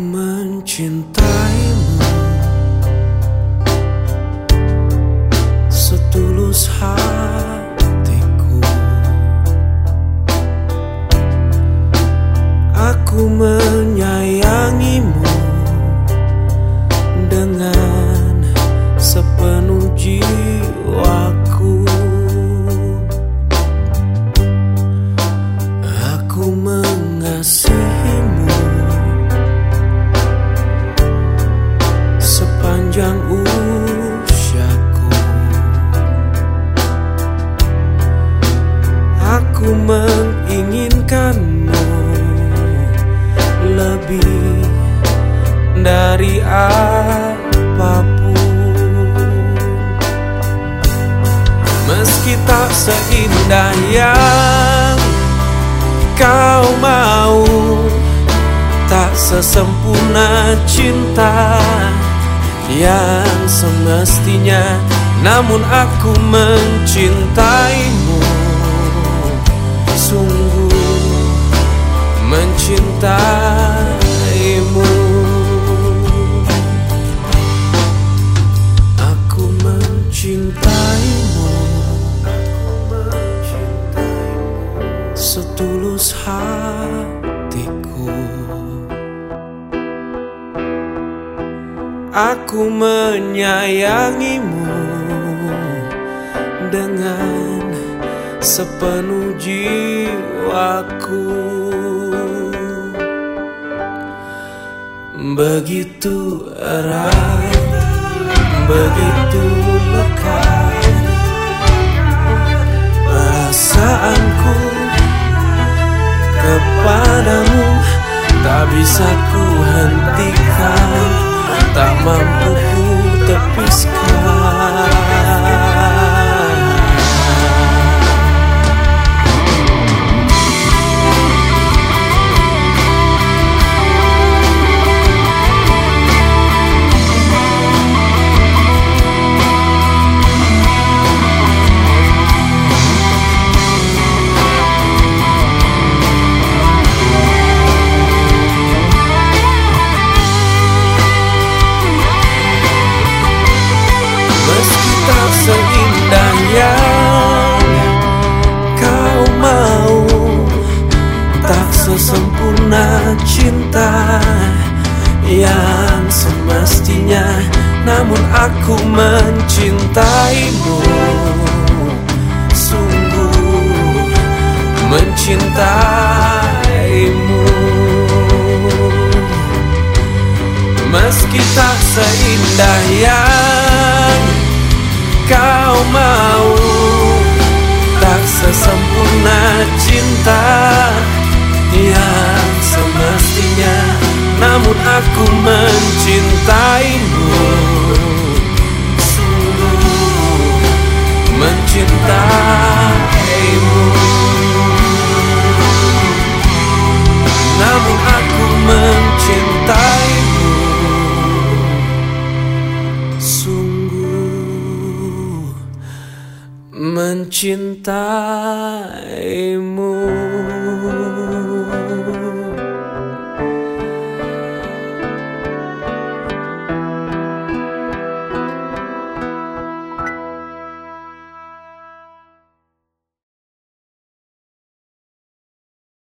mencintai lebih dari apa pun. Meski tak seindah yang kau mau Tak sesempurna cinta yang semestinya Namun aku mencintaimu. Sungguh mencintaimu mencintaimu. Setulus hatiku. Aku menyayangimu dengan sepenuh jiwaku. Begitu erat, begitu lekat. Perasaanku kepadamu Tak bisa ku hentikan. Tak mampu ku tepiskan semestinya Namun aku mencintaimu. Sungguh mencintaimu. Meski tak seindah yang kau mau Tak sesempurna cinta mencintaimu